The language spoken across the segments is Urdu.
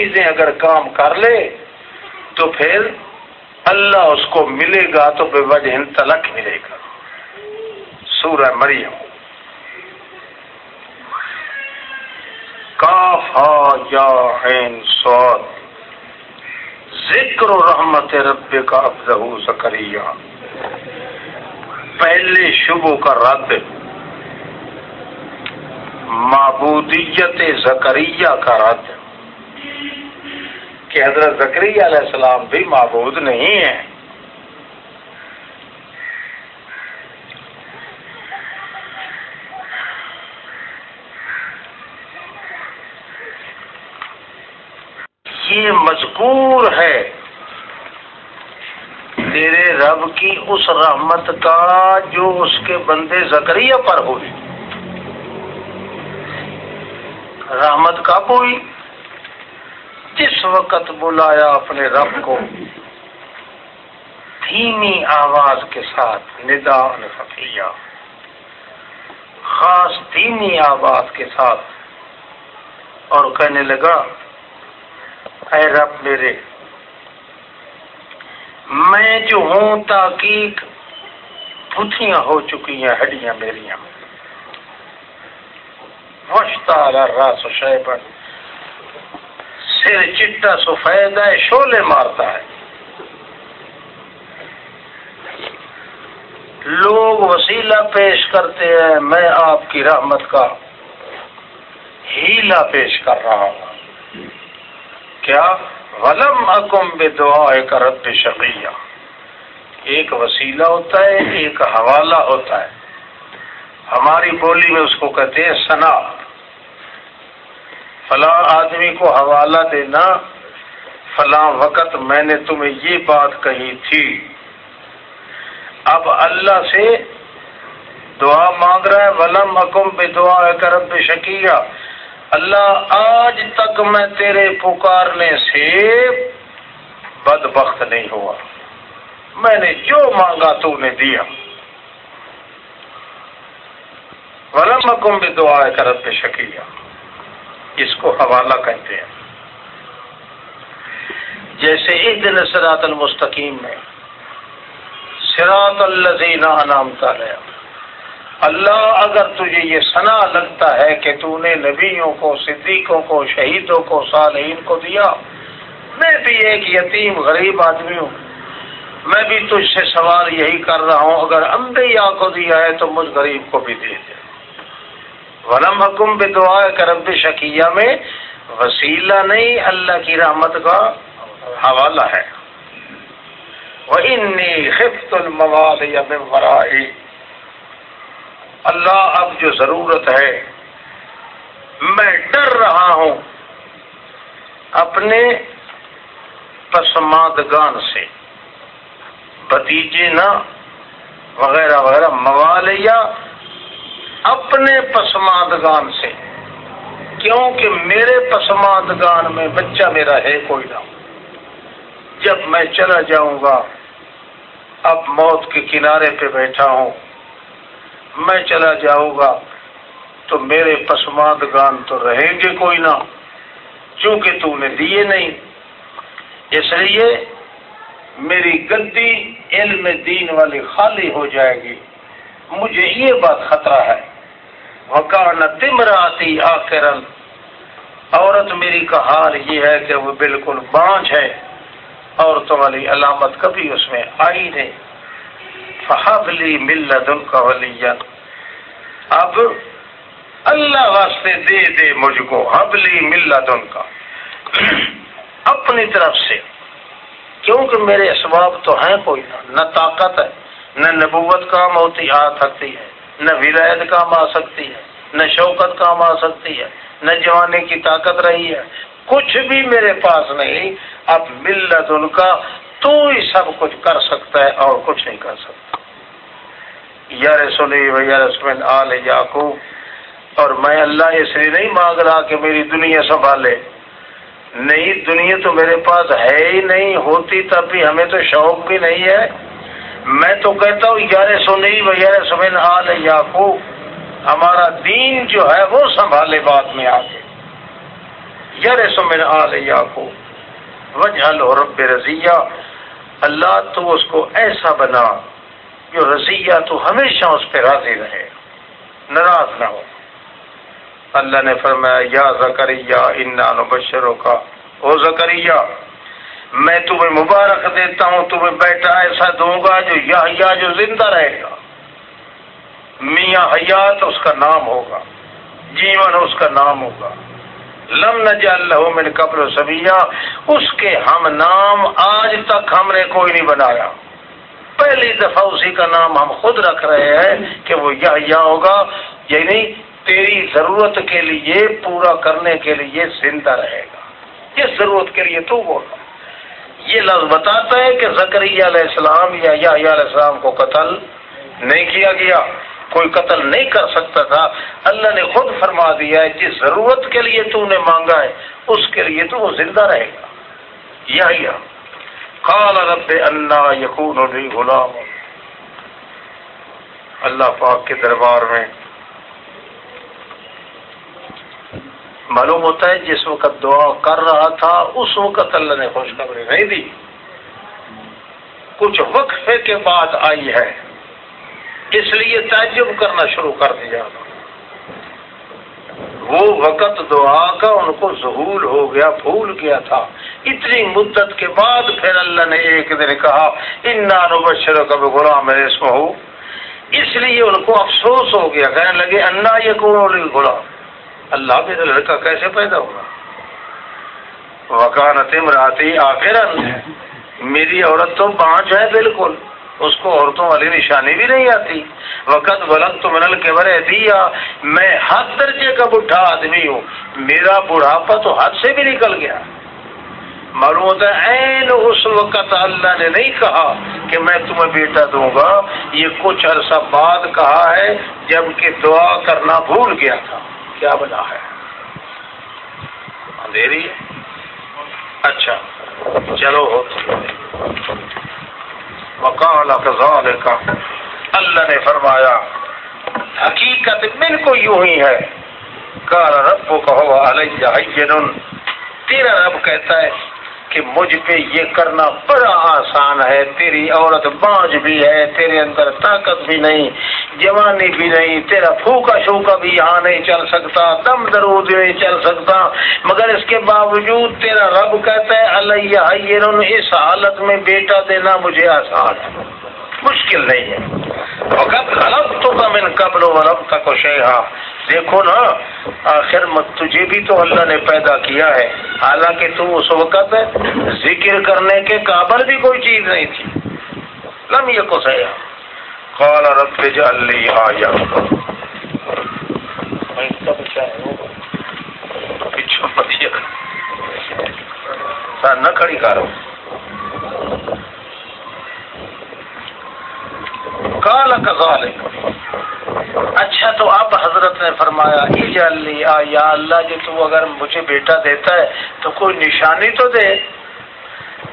چیزیں اگر کام کر لے، تو پھر اللہ اس کو ملے گا تو بے وجہ تلک ملے گا۔ سورہ مریم۔ کاف یا عین سعود ذکر و رحمت رب کا افزہ زکریہ پہلے شبوں کا رد معبودیت زکریہ کا رد کہ حضرت زکریہ علیہ السلام بھی معبود نہیں ہے یہ مذکور ہے۔ تیرے رب کی اس رحمت کا جو اس کے بندے زکریہ پر ہوئی رحمت کب ہوئی؟ جس وقت بلایا اپنے رب کو۔ دھیمی آواز کے ساتھ ندا خفیہ خاص دھیمی آواز کے ساتھ۔ اور کہنے لگا، اے رب میرے، میں جو ہوں تاکیق پتھیاں ہو چکی ہیں، ہڈیاں میریاں۔ راس شیبن۔ سر چٹا سفید ہے، شولے مارتا ہے۔ لوگ وسیلہ پیش کرتے ہیں، میں آپ کی رحمت کا ہیلا پیش کر رہا ہوں۔ کیا؟ ولم اکم بے دعا ایک رد شقیہ۔ ایک وسیلہ ہوتا ہے، ایک حوالہ ہوتا ہے۔ ہماری بولی میں اس کو کہتے ہیں سنا۔ فلاں آدمی کو حوالہ دینا، فلاں وقت میں نے تمہیں یہ بات کہی تھی۔ اب اللہ سے دعا مانگ رہا ہے، ولم اکم بے دعا کرب شکیہ۔ اللہ آج تک میں تیرے پکارنے سے بد بخت نہیں ہوا۔ میں نے جو مانگا تو نے دیا۔ ولم اکم بھی دعا کرب شکیہ۔ اس کو حوالہ کہتے ہیں۔ جیسے ایک دن سراط المستقیم میں۔ سراط الزین انعام علیہ۔ اللہ اگر تجھے یہ سنا لگتا ہے کہ تو نے نبیوں کو، صدیقوں کو، شہیدوں کو، صالحین کو دیا، میں بھی ایک یتیم، غریب آدمی ہوں۔ میں بھی تجھ سے سوال یہی کر رہا ہوں، اگر امبیا کو دیا ہے تو مجھ غریب کو بھی دے دے۔ ولم حکم بے دعا کرب شکیہ میں وسیلہ نہیں، اللہ کی رحمت کا حوالہ ہے۔ وہ خفت المواد یا اللہ اب جو ضرورت ہے، میں ڈر رہا ہوں اپنے پسماندگان سے۔ بتیجے نہ، وغیرہ وغیرہ موالیا اپنے پسماندگان سے، کیونکہ میرے پسماندگان میں بچہ میرا ہے کوئی نہ۔ جب میں چلا جاؤں گا، اب موت کے کنارے پہ بیٹھا ہوں، میں چلا جاؤں گا، تو میرے پسماند گان تو رہیں گے کوئی نہ، چونکہ تو نے دیے نہیں۔ اس لیے میری گدی علم دین والی خالی ہو جائے گی۔ مجھے یہ بات خطرہ ہے۔ وکان تمراتی آخرن عورت میری کا حال یہ ہے کہ وہ بالکل بانچ ہے۔ عورتوں والی علامت کبھی اس میں آئی نہیں۔ فحبلی ملدن کا ولی اب اللہ واسطے دے دے مجھ کو۔ حبلی ملدن کا اپنی طرف سے۔ کیونکہ میرے اسباب تو ہیں کوئی نہ۔ نہ طاقت ہے، نہ نبوت کام ہوتی، آ سکتی ہے۔ نہ ولایت کام آ سکتی ہے، نہ شوکت کام آ سکتی ہے، نہ جوانے کی طاقت رہی ہے۔ کچھ بھی میرے پاس نہیں، اب ملت ان کا، تو ہی سب کچھ کر سکتا ہے اور کچھ نہیں کر سکتا۔ یا رسولی و یا رسول آل یعقوب، اور میں اللہ اس لیے نہیں مانگ رہا کہ میری دنیا سنبھالے۔ نہیں، دنیا تو میرے پاس ہے ہی نہیں، ہوتی تب بھی ہمیں تو شوق بھی نہیں ہے۔ میں تو کہتا ہوں یار سنی و یار سمن آل یعقوب، ہمارا دین جو ہے وہ سنبھالے بعد میں آ کے یار سمن آلیا کو وجہ لو رب رضیہ، اللہ تو اس کو ایسا بنا جو رضیہ تو ہمیشہ اس پہ راضی رہے۔ ناراض نہ ہو۔ اللہ نے فرمایا، یا زکریہ انا نبشروں کا او زکریہ میں تمہیں مبارک دیتا ہوں، تمہیں بیٹا ایسا دوں گا جو یا جو زندہ رہے گا۔ میاں حیات اس کا نام ہوگا، جیون اس کا نام ہوگا۔ لم نج اللہ من قبل سبیا اس کے ہم نام آج تک ہم نے کوئی نہیں بنایا۔ پہلی دفعہ اسی کا نام ہم خود رکھ رہے ہیں کہ وہ یا ہوگا یعنی تیری ضرورت کے لیے، پورا کرنے کے لیے زندہ رہے گا۔ کس ضرورت کے لیے تو بول یہ لفظ بتاتا ہے کہ زکری علیہ السلام یا علیہ السلام کو قتل نہیں کیا گیا۔ کوئی قتل نہیں کر سکتا تھا۔ اللہ نے خود فرما دیا ہے، جس ضرورت کے لیے تو نے مانگا ہے، اس کے لیے تو وہ زندہ رہے گا۔ یا کال رب اللہ یقون غلام۔ اللہ پاک کے دربار میں معلوم ہوتا ہے جس وقت دعا کر رہا تھا، اس وقت اللہ نے خوشخبری نہیں دی۔ کچھ وقفے کے بعد آئی ہے۔ اس لیے تعجب کرنا شروع کر دیا۔ وہ وقت دعا کا ان کو ظہول ہو گیا، بھول گیا تھا۔ اتنی مدت کے بعد پھر اللہ نے ایک دن کہا، انا نبشر کا غلام اس میں ہو اس لیے ان کو افسوس ہو گیا۔ کہنے لگے، انا یہ کون غلام اللہ میرا لڑکا کیسے پیدا ہوگا؟ وکانت امراتی آخر میری عورت تو پانچ ہے بالکل، اس کو عورتوں والی نشانی بھی نہیں آتی. وقت بلند تو منل کے برے دیا میں ہاتھ درجے کا بڈھا آدمی ہوں. میرا بڑھاپا تو ہاتھ سے بھی نکل گیا۔ معلوم ہوتا ہے، این اس وقت اللہ نے نہیں کہا کہ میں تمہیں بیٹا دوں گا۔ یہ کچھ عرصہ بعد کہا ہے جبکہ دعا کرنا بھول گیا تھا۔ کیا بنا ہے؟ اندھیری؟ اچھا چلو وکال کا اللہ نے فرمایا، حقیقت من کو یوں ہی ہے۔ کال رب کو کہو علیہ تیرا رب کہتا ہے کہ مجھ پہ یہ کرنا بڑا آسان ہے، تیری عورت بانج بھی ہے، تیرے اندر طاقت بھی نہیں، جوانی بھی نہیں، تیرا پھوکا شوکا بھی یہاں نہیں چل سکتا، دم درود نہیں چل سکتا، مگر اس کے باوجود تیرا رب کہتا ہے اللہ اس حالت میں بیٹا دینا مجھے آسان ہے۔ مشکل نہیں ہے۔ غلط تو من قبل و رب تک دیکھو نا آخر تجھے بھی تو اللہ نے پیدا کیا ہے۔ حالانکہ تو اس وقت ذکر کرنے کے قابل بھی کوئی چیز نہیں تھی۔ لم یہ کو سیا قال رب جعل لی آیا نہ کھڑی کرو۔ کالا کال اچھا تو اب حضرت نے فرمایا یا اللہ جی تو اگر مجھے بیٹا دیتا ہے، تو کوئی نشانی تو دے۔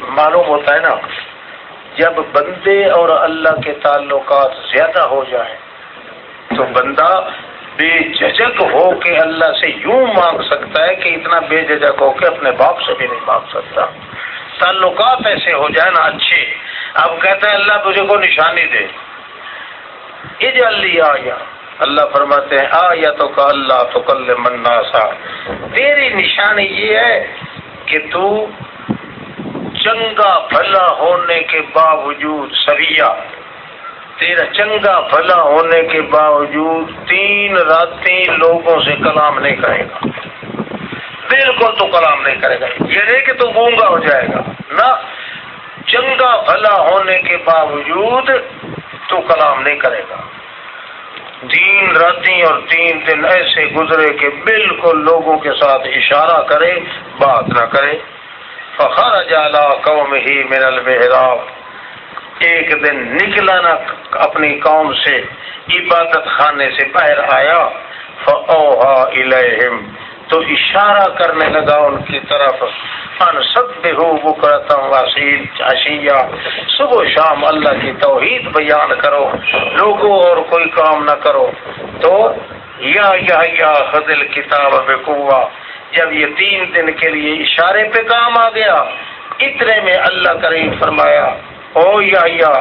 معلوم ہوتا ہے نا، جب بندے اور اللہ کے تعلقات زیادہ ہو جائیں تو بندہ بے جھجک ہو کے اللہ سے یوں مانگ سکتا ہے کہ اتنا بے جھجک ہو کے اپنے باپ سے بھی نہیں مانگ سکتا۔ تعلقات ایسے ہو جائے نا، اچھے۔ اب کہتا ہے، اللہ تجھے کو نشانی دے۔ آیا۔ اللہ فرماتے ہیں آیا تو کا اللہ تو کل مناسا تیری نشانی یہ ہے کہ تو چنگا بھلا ہونے کے باوجود سریا، تیرا چنگا بھلا ہونے کے باوجود تین راتیں لوگوں سے کلام نہیں کرے گا۔ بالکل تو کلام نہیں کرے گا۔ یہ نہیں کہ تو گونگا ہو جائے گا۔ نہ، چنگا بھلا ہونے کے باوجود تو کلام نہیں کرے گا۔ تین راتیں اور تین دن ایسے گزرے کہ بالکل لوگوں کے ساتھ اشارہ کرے، بات نہ کرے۔ فخر جالا قوم ہی من المحراب۔ ایک دن نکلا نہ اپنی قوم سے، عبادت خانے سے باہر آیا فوہا الیہم۔ تو اشارہ کرنے لگا ان کی طرف ان سب ہو وہ کرتا ہوں صبح شام اللہ کی توحید بیان کرو، لوگوں اور کوئی کام نہ کرو۔ تو یا یا یا خدل کتاب بکوا جب یہ تین دن کے لیے اشارے پہ کام آ گیا، اتنے میں اللہ کریم فرمایا، او یا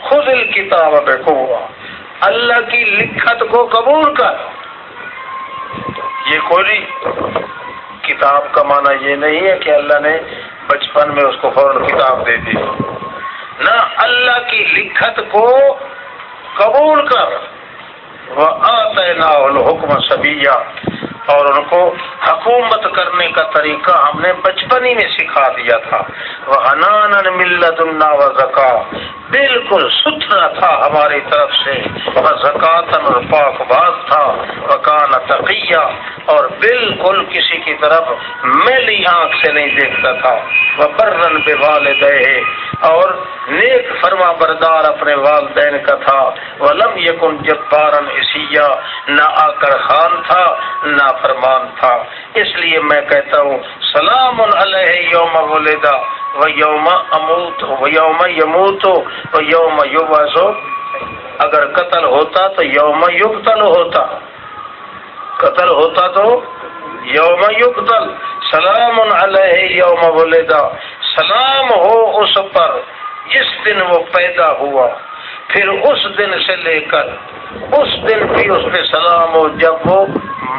خود کتاب ہوا اللہ کی لکھت کو قبول کر۔ یہ کوئی کتاب کا معنی یہ نہیں ہے کہ اللہ نے بچپن میں اس کو فوراً کتاب دے دی نہ اللہ کی لکھت کو قبول کر۔ وہ آتے نہ حکم سبیا اور ان کو حکومت کرنے کا طریقہ ہم نے بچپن ہی میں سکھا دیا تھا۔ وہ انان ملت اللہ و زکا بالکل ستھرا تھا ہماری طرف سے۔ وہ زکاتن اور پاک باز تھا۔ وکان تقیہ اور بالکل کسی کی طرف میلی آنکھ سے نہیں دیکھتا تھا۔ وہ برن بے والدہ اور نیک فرما بردار اپنے والدین کا تھا۔ وہ لم یکن جب بارن اسیا۔ نہ آ کر خان تھا، نہ فرمان تھا۔ اس لیے میں کہتا ہوں، سلام علیہ یوم ولدا و یوم اموت و یوم یموت و یوم یوباسو اگر قتل ہوتا تو یوم یقتل ہوتا۔ قتل ہوتا تو یوم یقتل۔ سلام علیہ یوم ولدا سلام ہو اس پر۔ جس دن وہ پیدا ہوا، پھر اس دن سے لے کر اس دن بھی اس پہ سلام ہو۔ جب وہ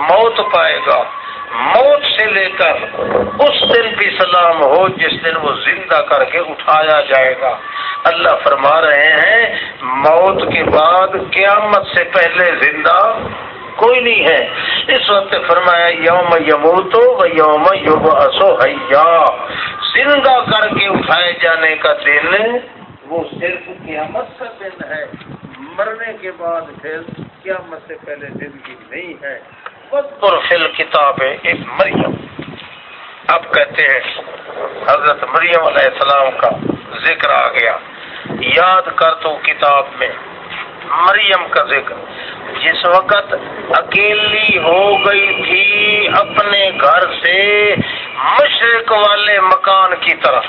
موت پائے گا۔ موت سے لے کر اس دن بھی سلام ہو جس دن وہ زندہ کر کے اٹھایا جائے گا۔ اللہ فرما رہے ہیں، موت کے بعد قیامت سے پہلے زندہ کوئی نہیں ہے۔ اس وقت فرمایا، یوم یموتو و یوم یوب اصو حیا۔ زندہ کر کے اٹھائے جانے کا دن وہ صرف قیامت کا دن ہے۔ مرنے کے بعد پھر قیامت سے پہلے زندگی نہیں ہے۔ فل کتاب ایک مریم اب کہتے ہیں، حضرت مریم علیہ السلام کا ذکر آ گیا۔ یاد کر تو کتاب میں، مریم کا ذکر۔ جس وقت اکیلی ہو گئی تھی اپنے گھر سے مشرق والے مکان کی طرف،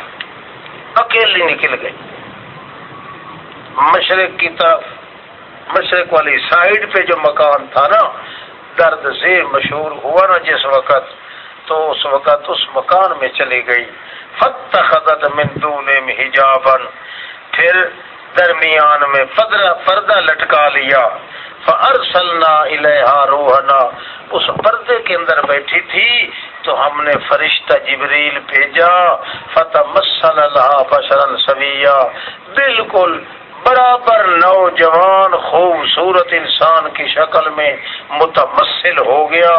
اکیلی نکل گئی۔ مشرق کی طرف، مشرق والی سائڈ پہ جو مکان تھا نا درد سے مشہور ہوا نا جس وقت تو اس وقت اس مکان میں چلی گئی۔ فتح میں حجابن پھر درمیان میں پدرا پردہ لٹکا لیا۔ فرسلنا الحا روحنا۔ اس پردے کے اندر بیٹھی تھی تو ہم نے فرشتہ جبریل بھیجا۔ فتح مسل اللہ بشرن سویا۔ بالکل برابر نوجوان خوبصورت انسان کی شکل میں متمثل ہو گیا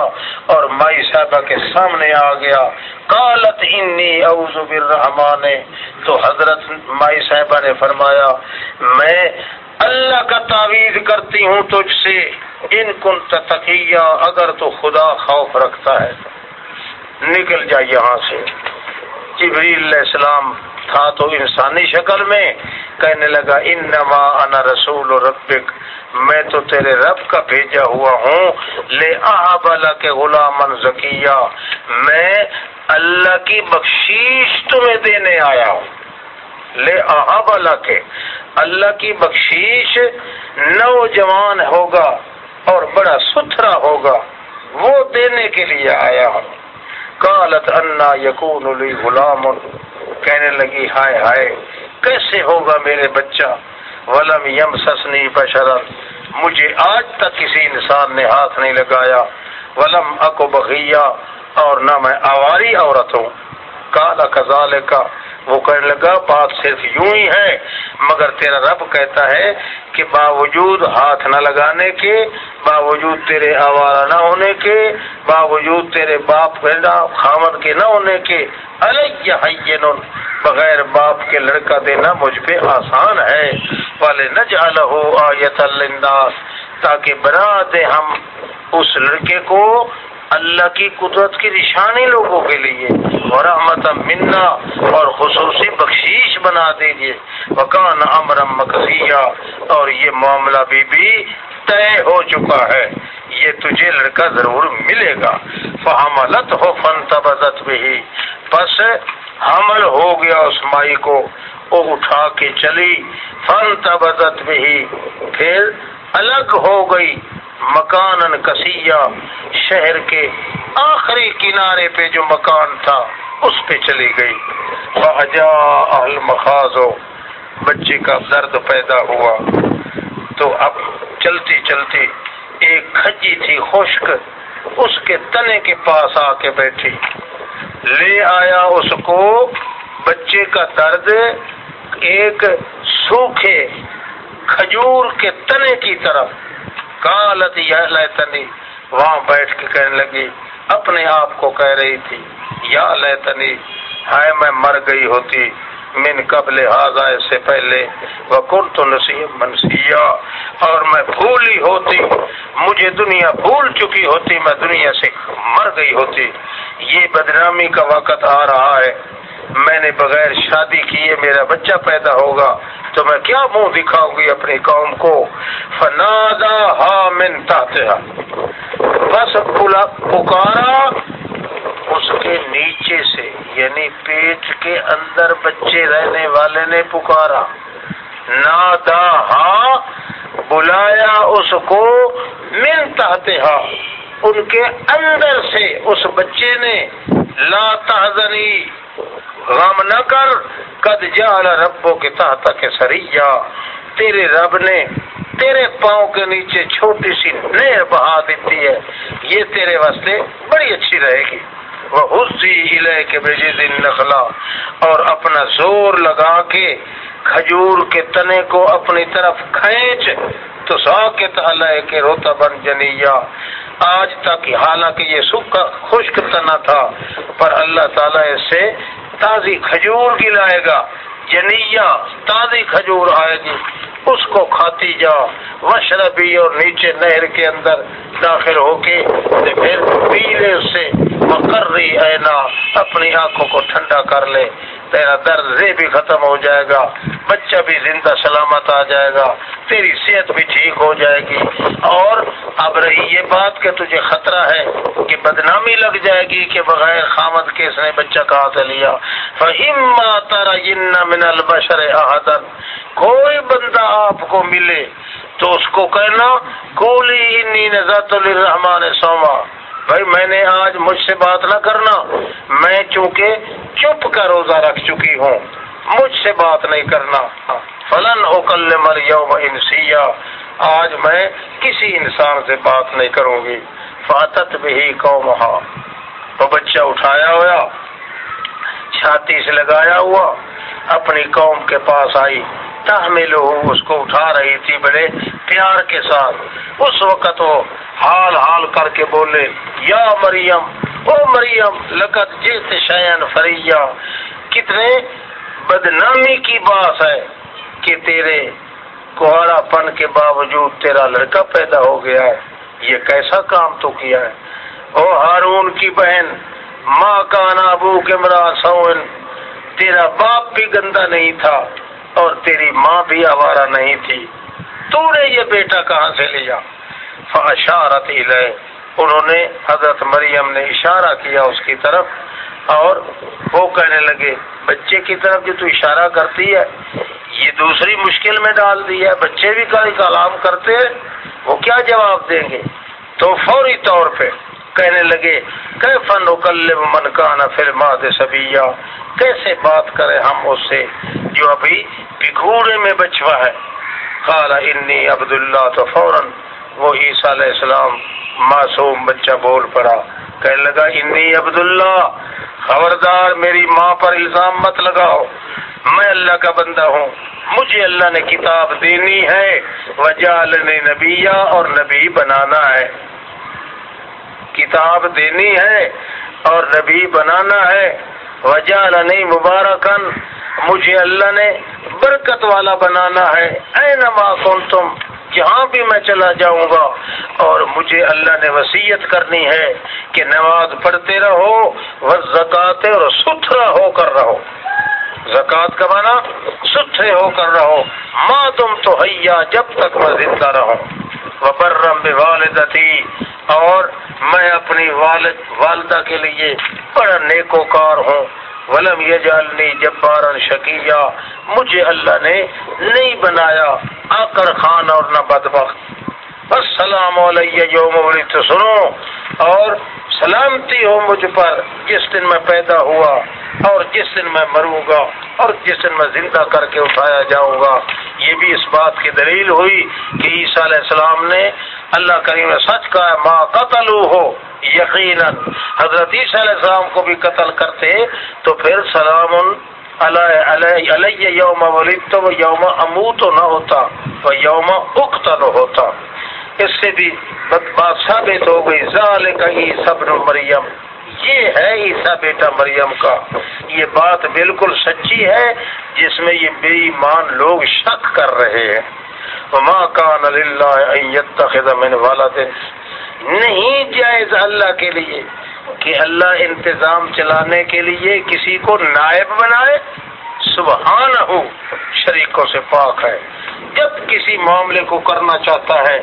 اور مائی صاحبہ کے سامنے آ گیا۔ کالت انی اعوذ بالرحمان تو حضرت مائی صاحبہ نے فرمایا، میں اللہ کا تعویذ کرتی ہوں تجھ سے۔ ان کن تقیہ، اگر تو خدا خوف رکھتا ہے نکل جا یہاں سے۔ جبریل علیہ السلام تھا تو انسانی شکل میں کہنے لگا ان نما انا رسول ربک، میں تو تیرے رب کا بھیجا ہوا ہوں، لے آ کے غلام ذکیہ میں اللہ کی بخشیش تمہیں دینے آیا ہوں۔ لے آ کے اللہ کی بخشیش نوجوان ہوگا اور بڑا ستھرا ہوگا، وہ دینے کے لیے آیا ہوں۔ کالت انا یقون علی غلام. کہنے لگی، ہائے ہائے، کیسے ہوگا میرے بچہ؟ ولم یم سسنی بشرت مجھے آج تک کسی انسان نے ہاتھ نہیں لگایا. ولم اکو بغیا اور نہ میں آواری عورت ہوں. کالا کزال کا وہ کہنے لگا، بات صرف یوں ہی ہے، مگر تیرا رب کہتا ہے کہ باوجود ہاتھ نہ لگانے کے، باوجود تیرے آوارہ نہ ہونے کے، باوجود تیرے باپ خامد کے نہ ہونے کے الین بغیر باپ کے لڑکا دینا مجھ پہ آسان ہے۔ والے نج آیت تاکہ بنا دے ہم اس لڑکے کو اللہ کی قدرت کی نشانی لوگوں کے لیے اور رحمت منا اور خصوصی بخشیش بنا دیجیے وکان امرم مکسیہ، اور یہ معاملہ بھی بھی طے ہو چکا ہے۔ یہ تجھے لڑکا ضرور ملے گا۔ فہملت ہو فن تبزت بھی بس حمل ہو گیا اس مائی کو۔ وہ اٹھا کے چلی فن تبزت بھی پھر الگ ہو گئی۔ مکان کسیا شہر کے آخری کنارے پہ جو مکان تھا، اس پہ چلی گئی۔ اہل مخاض ہو بچے کا درد پیدا ہوا۔ تو اب چلتی چلتی ایک کھجی تھی خشک، اس کے تنے کے پاس آ کے بیٹھی۔ لے آیا اس کو، بچے کا درد ایک سوکھے کھجور کے تنے کی طرف۔ کالت یا تنی وہاں بیٹھ کے کہنے لگی، اپنے آپ کو کہہ رہی تھی، یا لیتنی، ہائے میں مر گئی ہوتی، من قبل حاضا سے پہلے وہ تو نصیب منسیا اور میں بھولی ہوتی، مجھے دنیا بھول چکی ہوتی، میں دنیا سے مر گئی ہوتی۔ یہ بدنامی کا وقت آ رہا ہے۔ میں نے بغیر شادی کیے، میرا بچہ پیدا ہوگا تو میں کیا منہ دکھاؤں گی اپنی قوم کو؟ فنادا ہا من بس پکارا اس کے نیچے سے یعنی پیٹ کے اندر بچے رہنے والے نے پکارا۔ نادا ہا، بلایا اس کو من تحتہا ان کے اندر سے اس بچے نے، لا تحزنی غم نہ کر، قد جعل ربو کے تحت کے سریا تیرے رب نے تیرے پاؤں کے نیچے چھوٹی سی نہر بہا دیتی ہے۔ یہ تیرے واسطے بڑی اچھی رہے گی۔ وہ حسی ہلے کے دن نخلا اور اپنا زور لگا کے کھجور کے تنے کو اپنی طرف کھینچ۔ تو سا کے کے روتا بن جنیا آج تک حالانکہ یہ سکھ خشک تنا تھا، پر اللہ تعالیٰ اس سے تازی کھجور گلائے گا۔ جنیا تازی کھجور آئے گی۔ اس کو کھاتی جا۔ وشربی اور نیچے نہر کے اندر داخل ہو کے پھر پیلے سے مقرری اینا اپنی آنکھوں کو ٹھنڈا کر لے۔ تیرا درد بھی ختم ہو جائے گا۔ بچہ بھی زندہ سلامت آ جائے گا۔ تیری صحت بھی ٹھیک ہو جائے گی۔ اور اب رہی یہ بات کہ تجھے خطرہ ہے کہ بدنامی لگ جائے گی کہ بغیر خامد کے اس نے بچہ کہاں سے لیا۔ من البشر احدن کوئی بندہ آپ کو ملے تو اس کو کہنا کولی انی نذات الرحمان سوما بھائی، میں نے آج مجھ سے بات نہ کرنا۔ میں چونکہ چپ کا روزہ رکھ چکی ہوں، مجھ سے بات نہیں کرنا۔ فلن اوکل مر یوم انسیا۔ آج میں کسی انسان سے بات نہیں کروں گی۔ فاتت بھی قوم تو بچہ اٹھایا ہوا، چھاتی سے لگایا ہوا۔ اپنی قوم کے پاس آئی۔ تحمل اس کو اٹھا رہی تھی بڑے پیار کے ساتھ۔ اس وقت وہ حال حال کر کے بولے، یا مریم، او مریم لقت جیت شیان فریا۔ کتنے بدنامی کی بات ہے کہ تیرے کوہرا پن کے باوجود تیرا لڑکا پیدا ہو گیا ہے۔ یہ کیسا کام تو کیا ہے؟ او ہارون کی بہن ماں کا نابو کے مرا سون تیرا باپ بھی گندا نہیں تھا اور تیری ماں بھی آوارہ نہیں تھی۔ تو نے یہ بیٹا کہاں سے لیا؟ فاشارت الہ انہوں نے حضرت مریم نے اشارہ کیا اس کی طرف اور وہ کہنے لگے، بچے کی طرف جو تو اشارہ کرتی ہے، یہ دوسری مشکل میں ڈال دی ہے۔ بچے بھی کئی کلام کرتے ہیں، وہ کیا جواب دیں گے؟ تو فوری طور پہ کہنے لگے کہ فن وکل منکانہ پھر ماد سبیا کیسے بات کرے ہم اس سے جو ابھی بکھوڑے میں بچوا ہے؟ کالا انی عبداللہ تو فوراً. وہ عیسیٰ علیہ السلام معصوم بچہ بول پڑا، کہنے لگا، انی عبداللہ، خبردار میری ماں پر الزام مت لگاؤ، میں اللہ کا بندہ ہوں، مجھے اللہ نے کتاب دینی ہے وجال نے نبیا اور نبی بنانا ہے۔ کتاب دینی ہے اور نبی بنانا ہے۔ وجال نہیں مبارکن مجھے اللہ نے برکت والا بنانا ہے۔ اے نما کون تم جہاں بھی میں چلا جاؤں گا۔ اور مجھے اللہ نے وسیعت کرنی ہے کہ نماز پڑھتے رہو وہ زکاتے اور ستھرا ہو کر رہو۔ زکوٰۃ کا مانا ستھرے ہو کر رہو۔ ماں تم تو حیا، جب تک میں زندہ رہوں۔ وہ برم والدتی اور میں اپنی والد، والدہ کے لیے بڑا نیکوکار ہوں۔ ولم یہ جالنی جبارن شکیہ مجھے اللہ نے نہیں بنایا آکر خان اور نہ بدبخت۔ السلام علیہ یوم تو سنو۔ اور سلامتی ہو مجھ پر جس دن میں پیدا ہوا اور جس دن میں مروں گا اور جس دن میں زندہ کر کے اٹھایا جاؤں گا۔ یہ بھی اس بات کی دلیل ہوئی کہ عیسیٰ علیہ السلام نے اللہ کریم نے سچ کہا ماں قتل ہو یقیناً. حضرت عیسیٰ علیہ السلام کو بھی قتل کرتے تو پھر سلام علیہ یوم ولید تو وہ یوم امو تو نہ ہوتا وہ یوم اختل ہوتا۔ اس سے بھی بات ثابت ہو گئی ظال کہیں صبر مریم۔ یہ ہے عیسا بیٹا مریم کا۔ یہ بات بالکل سچی ہے، جس میں یہ بے ایمان لوگ شک کر رہے ہیں۔ ماں کان اللہ من والد نہیں جائز اللہ کے لیے کہ اللہ انتظام چلانے کے لیے کسی کو نائب بنائے۔ سبحان ہو شریکوں سے پاک ہے۔ جب کسی معاملے کو کرنا چاہتا ہے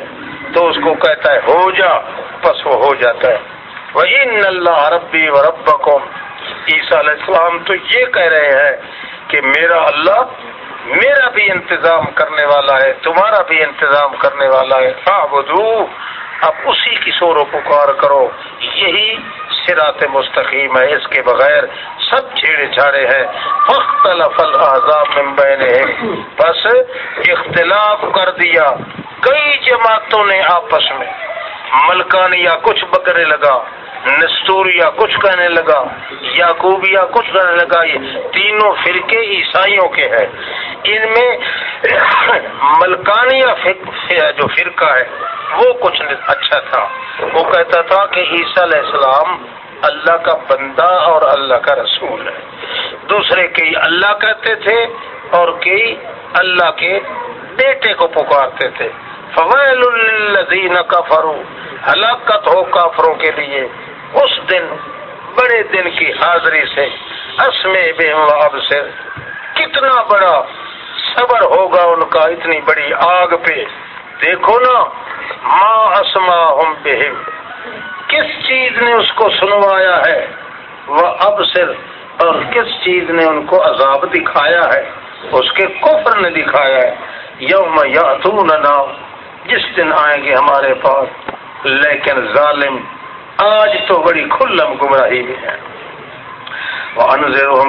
تو اس کو کہتا ہے، ہو جا. بس وہ ہو جاتا ہے۔ وہی اللہ ربی و رب عیسیٰ علیہ السلام تو یہ کہہ رہے ہیں کہ میرا اللہ میرا بھی انتظام کرنے والا ہے، تمہارا بھی انتظام کرنے والا ہے۔ فعبدو اب اسی کی سور و پکار کرو۔ یہی سرات مستقیم ہے اس کے بغیر سب چھیڑے چھاڑے ہیں۔ مختلف الحضاب بس اختلاف کر دیا۔ کئی جماعتوں نے آپس میں۔ ملکانیہ کچھ بکرے لگا۔ نستوریا کچھ کہنے لگا۔ یعقوبیا کچھ کہنے لگا۔ یہ تینوں فرقے عیسائیوں کے ہیں۔ ان میں ملکانیہ جو فرقہ ہے، وہ کچھ اچھا تھا۔ وہ کہتا تھا کہ عیسیٰ علیہ السلام اللہ کا بندہ اور اللہ کا رسول ہے۔ دوسرے کئی اللہ کہتے تھے اور کئی اللہ کے بیٹے کو پکارتے تھے۔ فویل الزین کفرو ہلاکت ہو کافروں کے لیے۔ اس دن، بڑے دن کی حاضری سے۔ بے اب سے کتنا بڑا صبر ہوگا ان کا، اتنی بڑی آگ پہ۔ دیکھو نا۔ ماں اسما ہم بہم۔ کس چیز نے اس کو سنوایا ہے؟ وہ اب صرف اور کس چیز نے ان کو عذاب دکھایا ہے؟ اس کے کفر نے دکھایا ہے۔ یوم یا جس دن آئیں گے ہمارے پاس۔ لیکن ظالم آج تو بڑی کھلم گمراہی میں ہے۔ وہ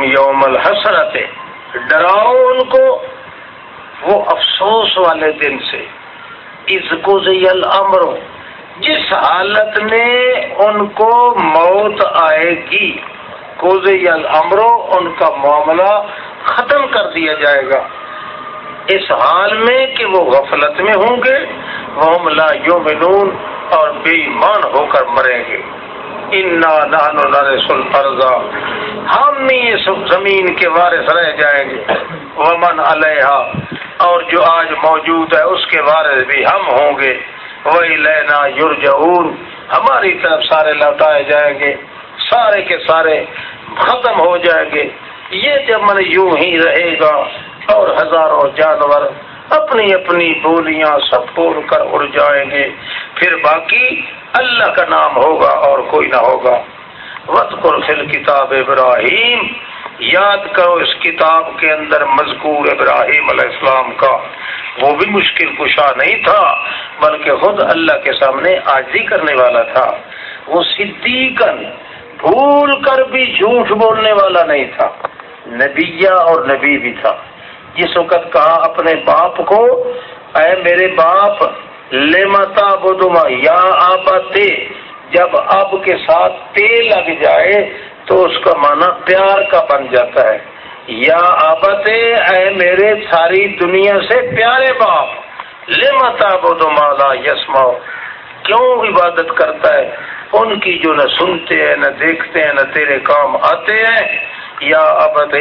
یوم الحسرت ڈراؤ ان کو وہ افسوس والے دن سے۔ اس کو امر جس حالت میں ان کو موت آئے گی کوزی المرو ان کا معاملہ ختم کر دیا جائے گا۔ اس حال میں کہ وہ غفلت میں ہوں گے وہ لا یومنون اور بے ایمان ہو کر مریں گے۔ انا نان سل فرضا ہم اس زمین کے وارث رہ جائیں گے۔ ومن علیہ اور جو آج موجود ہے، اس کے وارث بھی ہم ہوں گے۔ وہی لینا یورجون ہماری طرف سارے لوٹائے جائیں گے، سارے کے سارے ختم ہو جائیں گے۔ یہ جب من یوں ہی رہے گا اور ہزاروں جانور اپنی اپنی بولیاں سب بول کر اڑ جائیں گے، پھر باقی اللہ کا نام ہوگا اور کوئی نہ ہوگا۔ وط فل کتاب ابراہیم یاد کرو اس کتاب کے اندر مذکور ابراہیم علیہ السلام کا وہ بھی مشکل کشا نہیں تھا، بلکہ خود اللہ کے سامنے آجی کرنے والا تھا۔ وہ صدیقن بھول کر بھی جھوٹ بولنے والا نہیں تھا۔ نبیہ اور نبی بھی تھا۔ جس وقت کہا اپنے باپ کو، اے میرے باپ لے متا بدما یا آبا تے، جب اب کے ساتھ تے لگ جائے تو اس کا معنی پیار کا بن جاتا ہے۔ یا آبت اے میرے ساری دنیا سے پیارے باپ لے متا بدما لا یسما کیوں عبادت کرتا ہے؟ ان کی جو نہ سنتے ہیں، نہ دیکھتے ہیں، نہ تیرے کام آتے ہیں۔ یا ابد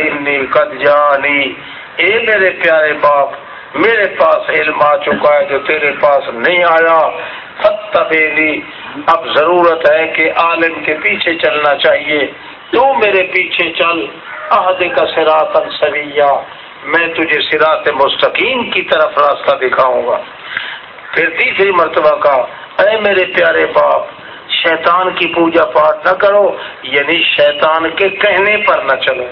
قد جانی اے میرے پیارے باپ، میرے پاس علم آ چکا ہے جو تیرے پاس نہیں آیا۔ فتبیلی اب ضرورت ہے کہ عالم کے پیچھے چلنا چاہیے۔ تو میرے پیچھے چل، عہد کا سرات سویا میں تجھے سرات مستقیم کی طرف راستہ دکھاؤں گا۔ پھر تیسری مرتبہ کا، اے میرے پیارے باپ، شیطان کی پوجا پاٹ نہ کرو یعنی شیطان کے کہنے پر نہ چلو۔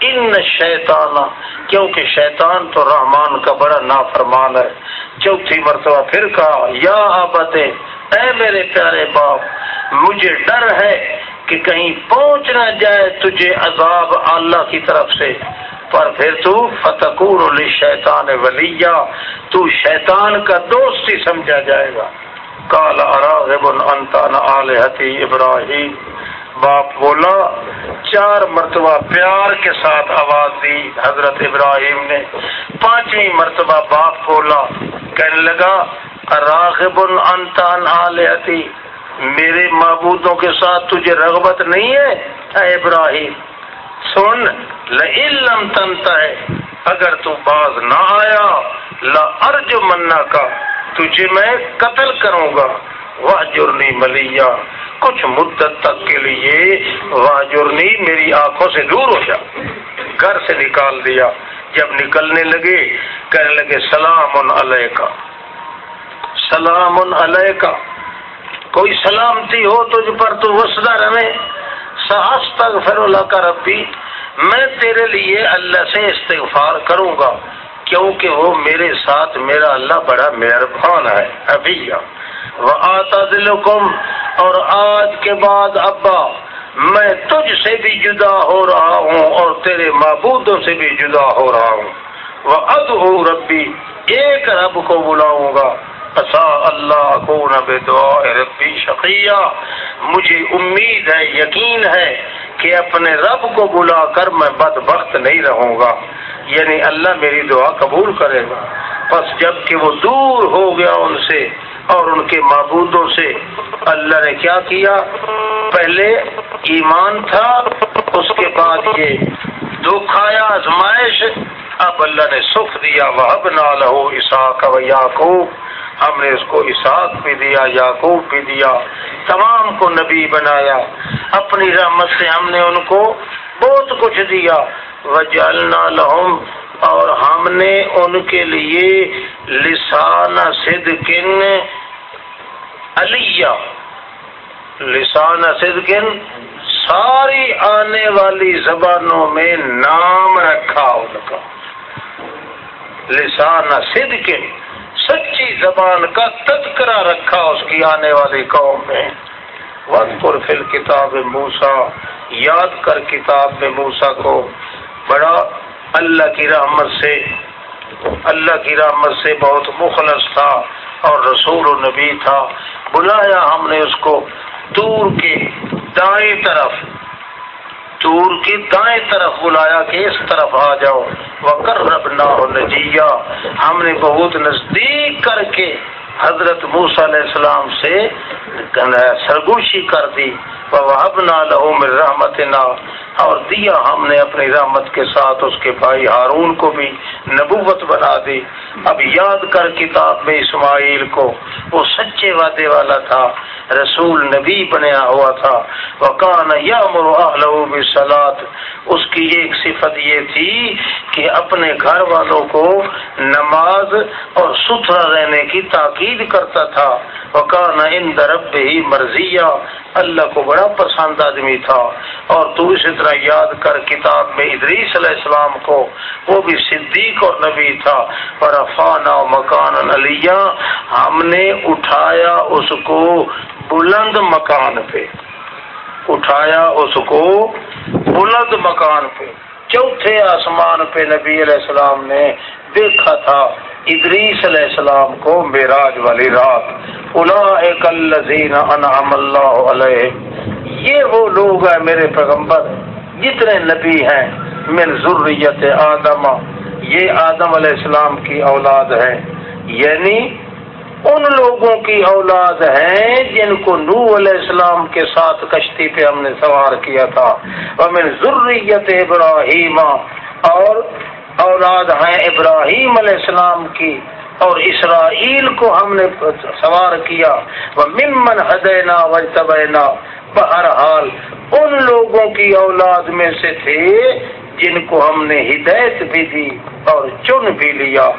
ان شیطان، کیونکہ شیطان تو رحمان کا بڑا نافرمان ہے۔ چوتھی مرتبہ پھر کہا یا آبت اے میرے پیارے باپ، مجھے ڈر ہے کہ کہیں پہنچ نہ جائے تجھے عذاب اللہ کی طرف سے۔ پر پھر تو فتقور شیطان ولیہ، تو شیطان کا دوست ہی سمجھا جائے گا۔ کالا راغب انتان آلہتی ابراہیم۔ باپ بولا، چار مرتبہ پیار کے ساتھ آواز دی حضرت ابراہیم نے۔ پانچویں مرتبہ باپ بولا، کہنے لگا راغب انتان آلہتی۔ میرے معبودوں کے ساتھ تجھے رغبت نہیں ہے؟ اے ابراہیم، سن لم تنتا ہے اگر تو باز نہ آیا لا ارج منا کا تجھے میں قتل کروں گا۔ وہ جرنی ملیا کچھ مدت تک کے لیے وہ جرنی میری آنکھوں سے دور ہو جا۔ گھر سے نکال دیا۔ جب نکلنے لگے، کہنے لگے، سلام علیہ کا سلام علیہ کا کوئی سلامتی ہو تجھ پر تو وسدا رہے۔ سہس تک پھر اللہ کا ربی، میں تیرے لیے اللہ سے استغفار کروں گا، کیونکہ وہ میرے ساتھ میرا اللہ بڑا مہربان ہے۔ ابھی۔ وہ آتا دل اور آج کے بعد ابا، میں تجھ سے بھی جدا ہو رہا ہوں اور تیرے معبودوں سے بھی جدا ہو رہا ہوں۔ وہ اد ہوں ربی، ایک رب کو بلاؤں گا۔ اللہ کو دعا ربی شقیہ۔ مجھے امید ہے، یقین ہے کہ اپنے رب کو بلا کر میں بد بخت نہیں رہوں گا۔ یعنی اللہ میری دعا قبول کرے گا۔ بس جبکہ وہ دور ہو گیا ان سے اور ان کے معبودوں سے، اللہ نے کیا کیا؟ پہلے ایمان تھا، اس کے بعد یہ دکھ آیا، آزمائش۔ اب اللہ نے سکھ دیا وہ نہ لہو اساق و یعقوب ہم نے اس کو اساق بھی دیا، یعقوب بھی دیا، تمام کو نبی بنایا۔ اپنی رحمت سے ہم نے ان کو بہت کچھ دیا۔ وجالنا لہم، اور ہم نے ان کے لیے لسان صدقن علیہ۔ لسان صدقن ساری آنے والی زبانوں میں نام رکھا ان کا۔ لسان صدقن۔ سچی زبان کا تذکرہ رکھا اس کی آنے والی قوم میں پر فل کتاب موسا یاد کر کتاب میں موسا کو۔ بڑا اللہ کی رحمت سے، اللہ کی رحمت سے بہت مخلص تھا اور رسول و نبی تھا۔ بلایا ہم نے اس کو دور کے دائیں طرف۔ دور کی دائیں طرف بلایا کہ اس طرف آ جاؤ۔ وہ کر رب نہ ہم نے بہت نزدیک کر کے حضرت موس علیہ السلام سے سرگوشی کر دی۔ وہ نہ لہو میں رحمت نہ اور دیا ہم نے اپنی رحمت کے ساتھ اس کے بھائی ہارون کو بھی نبوت بنا دی۔ اب یاد کر کتاب میں اسماعیل کو۔ وہ سچے وعدے والا تھا۔ رسول نبی بنیا ہوا تھا۔ وکان یا مرو سلاد اس کی ایک صفت یہ تھی کہ اپنے گھر والوں کو نماز اور ستھرا رہنے کی تاکید کرتا تھا۔ وکان ان درب ہی مرضیہ اللہ کو بڑا پسند آدمی تھا۔ اور تو اسی طرح یاد کر کتاب میں ادریس علیہ السلام کو، وہ بھی صدیق اور نبی تھا۔ اور افانا مکان علیہ ہم نے اٹھایا اس کو بلند مکان پہ۔ اٹھایا اس کو بلند مکان پہ۔ چوتھے آسمان پہ نبی علیہ السلام نے دیکھا تھا ادریس علیہ السلام کو میراج والی رات۔ انعم اللہ علیہ۔ یہ وہ لوگ ہیں میرے پیغمبر، جتنے نبی ہیں من ضروریت آدم۔ یہ آدم علیہ السلام کی اولاد ہے۔ یعنی ان لوگوں کی اولاد ہیں جن کو نو علیہ السلام کے ساتھ کشتی پہ ہم نے سوار کیا تھا۔ ومن ضروریت ابراہیم۔ اور اولاد ہیں ابراہیم علیہ السلام کی اور اسرائیل کو ہم نے سوار کیا۔ وہ ممن ہدینا وجتبینا بہرحال ان لوگوں کی اولاد میں سے تھے جن کو ہم نے ہدایت بھی دی اور چن بھی لیا۔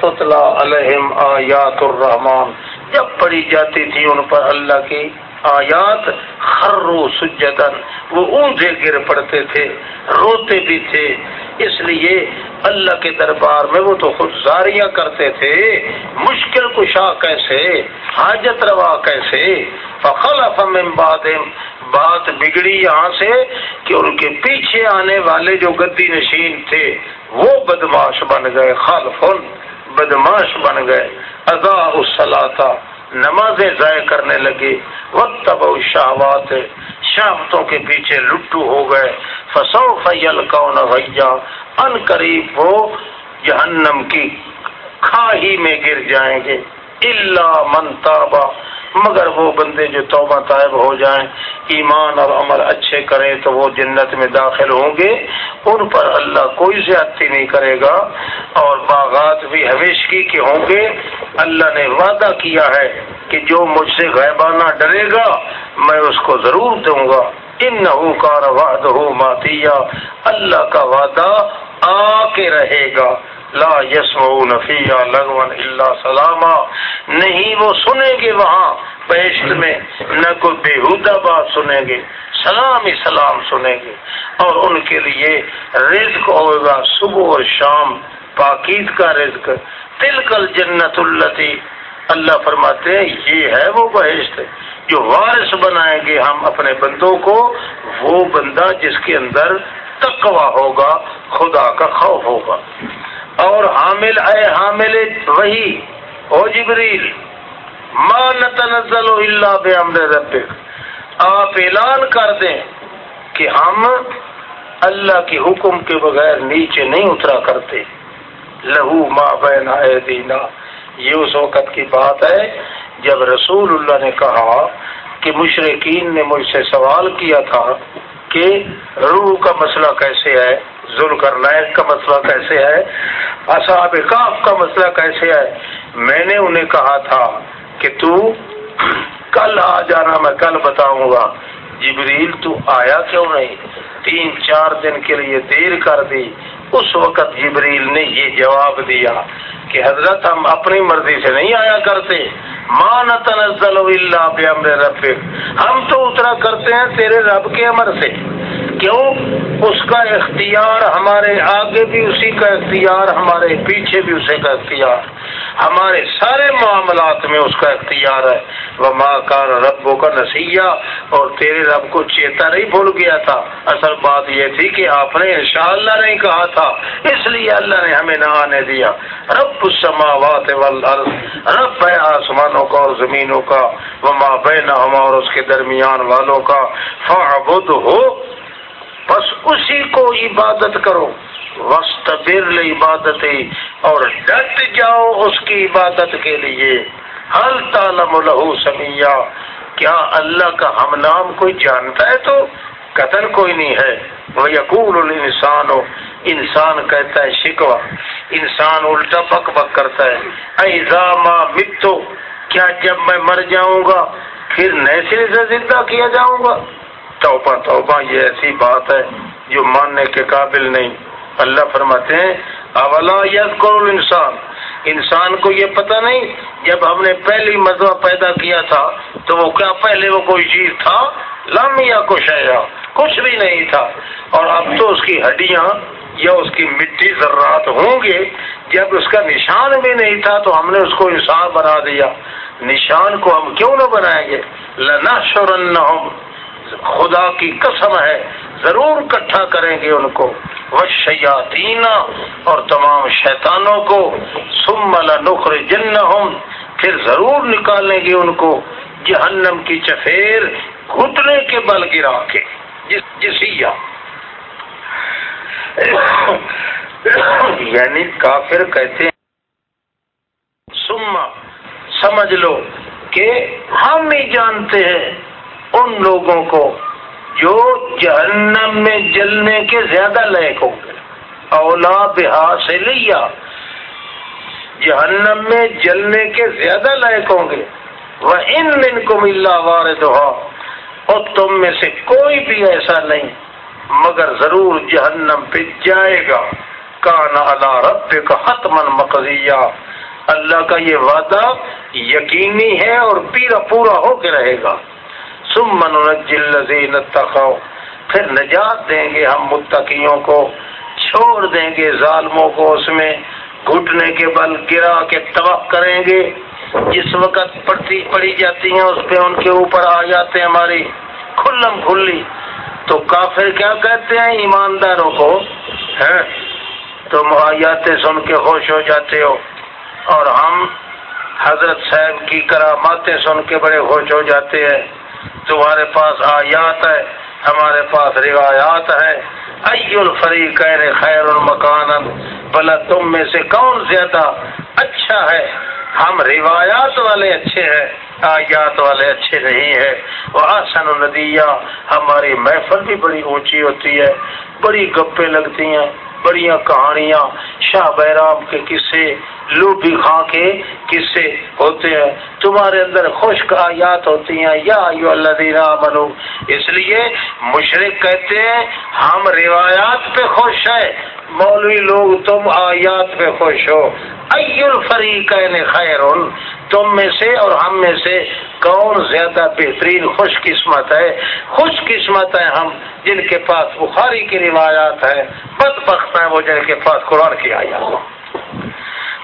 تطلا علیہم آیات الرحمان جب پڑھی جاتی تھی ان پر اللہ کی آیات خرو سجدن وہ اونجے گر پڑتے تھے، روتے بھی تھے۔ اس لیے اللہ کے دربار میں وہ تو خود زاریاں کرتے تھے، مشکل کشا کیسے، حاجت روا کیسے؟ فخلف من بعد بات بگڑی یہاں سے کہ ان کے پیچھے آنے والے جو گدی نشین تھے، وہ بدماش بن گئے خلف بدماش بن گئے۔ ادا اسلاتا نمازیں ضائع کرنے لگے۔ وقت تب شہوات شہوتوں کے پیچھے لٹو ہو گئے۔ فسو فیل کون بھیا ان قریب وہ جہنم کی کھاہی میں گر جائیں گے۔ اللہ منتابا مگر وہ بندے جو توبہ طائب ہو جائیں، ایمان اور عمل اچھے کریں تو وہ جنت میں داخل ہوں گے۔ ان پر اللہ کوئی زیادتی نہیں کرے گا۔ اور باغات بھی ہویشگی کے ہوں گے۔ اللہ نے وعدہ کیا ہے کہ جو مجھ سے غیبانہ ڈرے گا، میں اس کو ضرور دوں گا۔ ان نہ کا وعد ہو ماتیا۔ اللہ کا وعدہ آ کے رہے گا۔ لا یس نفیہ لغون اللہ سلامہ نہیں وہ سنیں گے وہاں بہشت میں، نہ کوئی بےحدہ بات سنیں گے سلام ہی سلام سنیں گے۔ اور ان کے لیے رزق ہوگا صبح اور شام پاکید کا رزق۔ تل کل جنت التی اللہ فرماتے ہیں، یہ ہے وہ بہشت جو وارث بنائیں گے ہم اپنے بندوں کو۔ وہ بندہ جس کے اندر تقوا ہوگا، خدا کا خوف ہوگا۔ اور حامل اے حامل وہی او جبریل، ما نتنزل الا بامر ربک۔ آپ اعلان کر دیں کہ ہم اللہ کے حکم کے بغیر نیچے نہیں اترا کرتے۔ لہو ما بین ایدینا۔ یہ اس وقت کی بات ہے جب رسول اللہ نے کہا کہ مشرقین نے مجھ سے سوال کیا تھا کہ روح کا مسئلہ کیسے ہے؟ ذل کا مسئلہ کیسے ہے؟ اصحاب کاف کا مسئلہ کیسے ہے؟ میں نے انہیں کہا تھا کہ تو کل آ جانا، میں کل بتاؤں گا۔ جبریل، تو آیا کیوں نہیں؟ تین چار دن کے لیے دیر کر دی۔ اس وقت جبریل نے یہ جواب دیا کہ حضرت ہم اپنی مرضی سے نہیں آیا کرتے۔ مان تنزل اللہ رب ہم تو اترا کرتے ہیں تیرے رب کے امر سے۔ کیوں؟ اس کا اختیار ہمارے آگے بھی اسی کا اختیار، ہمارے پیچھے بھی اسی کا اختیار۔ ہمارے سارے معاملات میں اس کا اختیار ہے۔ وہ ماں کا ربوں کا نسیہ اور تیرے رب کو چیتا نہیں بھول گیا تھا۔ اصل بات یہ تھی کہ آپ نے انشاءاللہ نہیں کہا تھا، اس لیے اللہ نے ہمیں نہ آنے دیا۔ رب السماوات والارض، رب ہے آسمانوں کا اور زمینوں کا۔ وما بینہما اور اس کے درمیان والوں کا۔ فعبد ہو بس اسی کو عبادت کرو۔ وسط عبادت اور ڈٹ جاؤ اس کی عبادت کے لیے۔ حل تالم لہو سمیا کیا اللہ کا ہم نام کوئی جانتا ہے تو قتل کوئی نہیں ہے۔ وہ یقول انسان ہو انسان کہتا ہے شکوا انسان الٹا بک بک کرتا ہے۔ ایزام متو کیا جب میں مر جاؤں گا، پھر نئے سرے سے زندہ کیا جاؤں گا؟ توبہ توبہ، یہ ایسی بات ہے جو ماننے کے قابل نہیں۔ اللہ فرماتے ہیں اولا یز کرو انسان انسان کو یہ پتہ نہیں، جب ہم نے پہلی مرتبہ پیدا کیا تھا، تو وہ کیا پہلے وہ کوئی چیز تھا؟ لم یا کچھ ہے کچھ بھی نہیں تھا۔ اور اب تو اس کی ہڈیاں یا اس کی مٹی ذرات ہوں گے، جب اس کا نشان بھی نہیں تھا، تو ہم نے اس کو انسان بنا دیا۔ نشان کو ہم کیوں نہ بنائیں گے؟ لنا شورن خدا کی قسم ہے، ضرور کٹھا کریں گے ان کو۔ وہ اور تمام شیطانوں کو۔ سم نخر جن پھر ضرور نکالیں گے ان کو۔ جہنم کی چفیر گھٹنے کے بل گرا کے۔ جسیا یعنی کافر کہتے ہیں سما سمجھ لو کہ ہم ہی جانتے ہیں۔ ان لوگوں کو جو جہنم میں جلنے کے زیادہ لائق ہوں گے۔ اولا بحا سے لیا جہنم میں جلنے کے زیادہ لائق ہوں گے۔ وہ ان من کو ملا وار اور تم میں سے کوئی بھی ایسا نہیں، مگر ضرور جہنم پہ جائے گا۔ کانا اللہ رب کا حتمن مقضیہ۔ اللہ کا یہ وعدہ یقینی ہے اور پیرا پورا ہو کے رہے گا۔ سم من تخو پھر نجات دیں گے ہم متقیوں کو، چھوڑ دیں گے ظالموں کو اس میں، گھٹنے کے بل، گرا کے تباہ کریں گے۔ جس وقت پڑتی پڑی جاتی ہیں، اس پہ ان کے اوپر آ جاتے ہیں ہماری کھلم کھلی۔ تو کافر کیا کہتے ہیں؟ ایمانداروں کو ہے تم آیاتیں سن کے خوش ہو جاتے ہو۔ اور ہم حضرت صاحب کی کراماتیں سن کے بڑے خوش ہو جاتے ہیں۔ تمہارے پاس آیات ہے، ہمارے پاس روایات ہے ای الفریق خیر المکان بلا تم میں سے کون زیادہ اچھا ہے؟ ہم روایات والے اچھے ہیں، آیات والے اچھے نہیں ہیں۔ وہ آسن ندیہ ہماری محفل بھی بڑی اونچی ہوتی ہے، بڑی گپے لگتی ہیں۔ بڑیاں کہانیاں، شاہ بحرام کے قصے لوبی خاں کے قصے ہوتے ہیں۔ تمہارے اندر خشک آیات ہوتی ہیں، یا اللہ بنو اس لیے مشرق کہتے ہیں، ہم روایات پہ خوش ہیں۔ مولوی لوگ تم آیات پہ خوش ہو۔ الفریقین یعنی خیر تم میں سے اور ہم میں سے کون زیادہ بہترین خوش قسمت ہے؟ خوش قسمت ہے ہم جن کے پاس بخاری کی روایات ہے بد بخت ہے وہ جن کے پاس قرآن کی آیات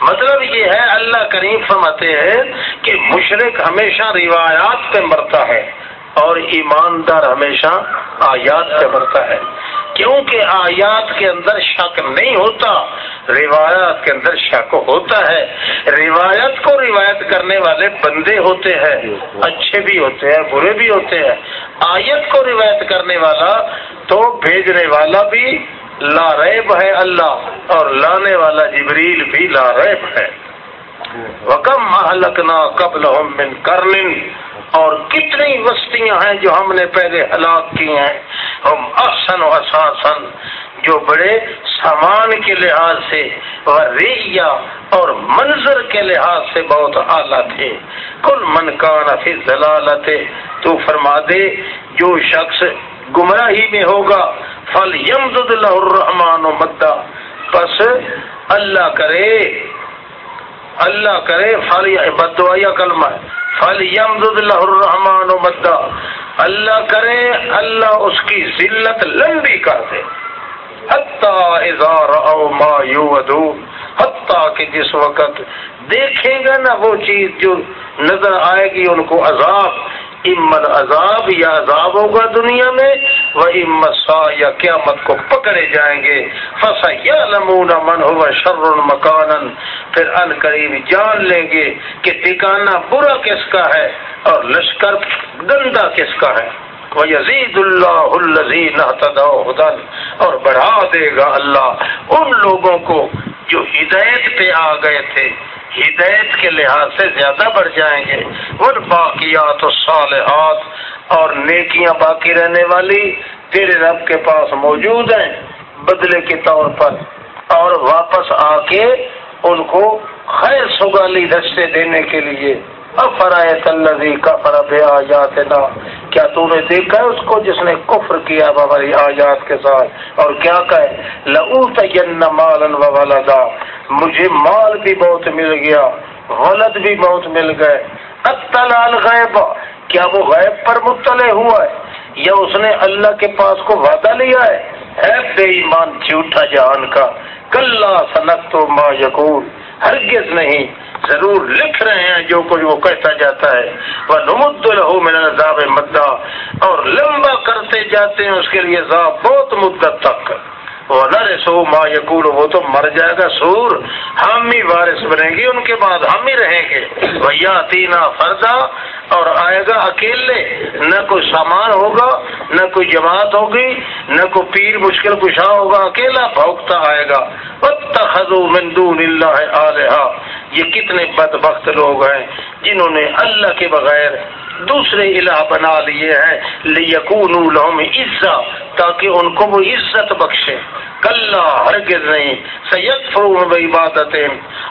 مطلب یہ ہے، اللہ کریم فرماتے ہیں کہ مشرق ہمیشہ روایات پہ مرتا ہے اور ایماندار ہمیشہ آیات پہ مرتا ہے۔ کیونکہ آیات کے اندر شک نہیں ہوتا، روایات کے اندر شک ہوتا ہے۔ روایت کو روایت کرنے والے بندے ہوتے ہیں، اچھے بھی ہوتے ہیں، برے بھی ہوتے ہیں۔ آیت کو روایت کرنے والا تو بھیجنے والا بھی لا ریب ہے اللہ اور لانے والا جبریل بھی لا ریب ہے۔ وکم محلکنا قبل من کرن اور کتنی وسطیاں ہیں جو ہم نے پہلے ہلاک کی ہیں۔ ہم احسن و اساسن جو بڑے سامان کے لحاظ سے رییا اور منظر کے لحاظ سے بہت اعلیٰ تھے۔ کل من کان فی ضلالت تو فرما دے، جو شخص گمراہی میں ہوگا، فل یمد الرحمان و مدہ۔ بس اللہ کرے اللہ کرے، فل بدعا یا کلمہ۔ فل اللہ الرحمان و مدہ اللہ کرے، اللہ اس کی ذلت لمبی کر دے۔ ما حتیٰ کہ جس وقت دیکھیں گا نا وہ چیز جو نظر آئے گی ان کو عذاب۔ امت عذاب یا عذاب ہوگا دنیا میں وہ امت یا قیامت کو پکڑے جائیں گے۔ فسا یا لمون من ہوا شر مکان پھر ان قریب جان لیں گے کہ ٹھکانا برا کس کا ہے اور لشکر گندا کس کا ہے۔ وہ یزید اللہ الزین اور بڑھا دے گا اللہ ان لوگوں کو جو ہدایت پہ آ گئے تھے۔ ہدایت کے لحاظ سے زیادہ بڑھ جائیں گے۔ اور باقیات صالحات اور نیکیاں باقی رہنے والی تیرے رب کے پاس موجود ہیں۔ بدلے کے طور پر اور واپس آ کے ان کو خیر سگالی رستے دینے کے لیے افرائے تلزی کا فرب آیات کیا تو نے دیکھا ہے اس کو جس نے کفر کیا ہماری آیات کے ساتھ؟ اور کیا کہے؟ لو تین مالن مجھے مال بھی بہت مل گیا، غلط بھی بہت مل گئے۔ اطلال غیب کیا وہ غیب پر مطلع ہوا ہے؟ یا اس نے اللہ کے پاس کو وعدہ لیا ہے؟ ہے بے ایمان جھوٹا جہان کا۔ کل سنک تو ما یقول ہرگز نہیں۔ ضرور لکھ رہے ہیں جو کچھ وہ کہتا جاتا ہے۔ وہ نمد الحو میں مدا۔ اور لمبا کرتے جاتے ہیں اس کے لیے بہت مدت تک۔ سو ما یقول وہ تو مر جائے گا، سور۔ ہم ہی وارث بنیں گے، ان کے بعد ہم ہی رہیں گے۔ بھیا تینا فردا، اور آئے گا اکیلے۔ نہ کوئی سامان ہوگا، نہ کوئی جماعت ہوگی، نہ کوئی پیر مشکل کشا ہوگا، اکیلا بھوکتا آئے گا۔ من دون اللہ علیہ یہ کتنے بدبخت لوگ ہیں۔ جنہوں نے اللہ کے بغیر دوسرے الہ بنا لیے ہیں لیکون لہم تاکہ ان کو وہ عزت بخشے۔ کل ہرگز نہیں سید فرو عبادت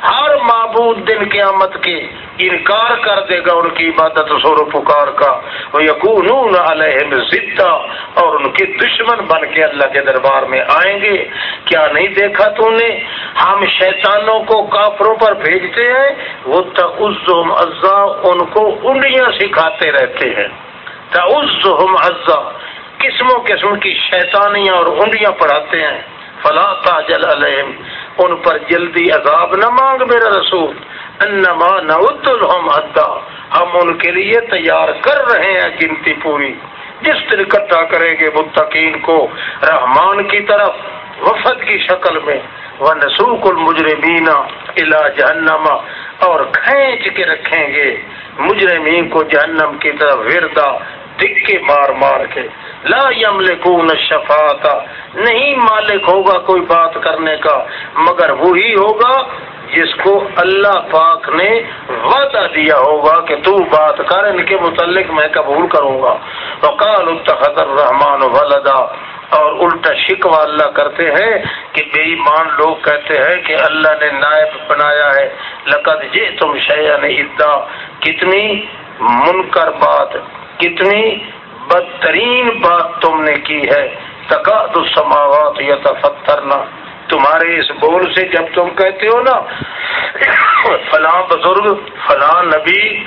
ہر معبود دن قیامت کے انکار کر دے گا ان کی عبادت سور و پکار کا۔ وہ یقون علیہم زدہ اور ان کے دشمن بن کے اللہ کے دربار میں آئیں گے۔ کیا نہیں دیکھا تو نے؟ ہم شیطانوں کو کافروں پر بھیجتے ہیں۔ وہ تعزم ازا ان کو انڈیاں سکھاتے رہتے ہیں۔ تعزم ازا قسموں قسم کی شیطانیاں اور انڈیاں پڑھاتے ہیں۔ فلا تاجل علیہم، ان پر جلدی عذاب نہ مانگ میرا رسول۔ انما نعد الحم ادا ہم ان کے لیے تیار کر رہے ہیں گنتی پوری۔ جس دن اکٹھا کریں گے متقین کو رحمان کی طرف، وفد کی شکل میں۔ وہ نسوخ المجرمین الا جہنما اور کھینچ کے رکھیں گے۔ مجرمین کو جہنم کی طرف وردا دکے مار مار کے۔ لا یملکون الشفاعت نہیں مالک ہوگا کوئی بات کرنے کا، مگر وہی ہوگا جس کو اللہ پاک نے وعدہ دیا ہوگا کہ تو بات کر، ان کے متعلق میں قبول کروں گا۔ وقال اتخذ الرحمن ولدا اور الٹا شکوا اللہ کرتے ہیں کہ بے ایمان لوگ کہتے ہیں کہ اللہ نے نائب بنایا ہے۔ لقد جے تم شیان ادا۔ کتنی منکر بات، کتنی بدترین بات تم نے کی ہے۔ تقاد السماوات یتفترنا تمہارے اس بول سے جب تم کہتے ہو نا، فلاں بزرگ، فلاں نبی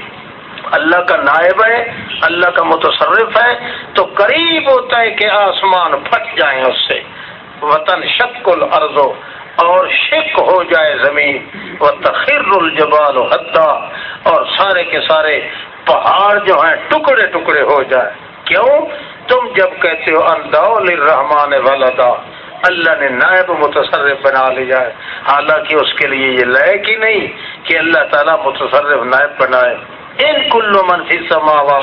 اللہ کا نائب ہے، اللہ کا متصرف ہے، تو قریب ہوتا ہے کہ آسمان پھٹ جائیں اس سے۔ وطن شک الارض، اور شک ہو جائے زمین۔ وہ تخر الجبال حدا، اور سارے کے سارے پہاڑ جو ہیں، ٹکڑے ٹکڑے ہو جائے کیوں؟ تم جب کہتے ہو، انداؤ رحمان والدا اللہ نے نائب متصرف بنا لیا ہے۔ حالانکہ اس کے لیے یہ لائق ہی نہیں کہ اللہ تعالیٰ متصرف نائب بنائے۔ ان کلو منفی سماوا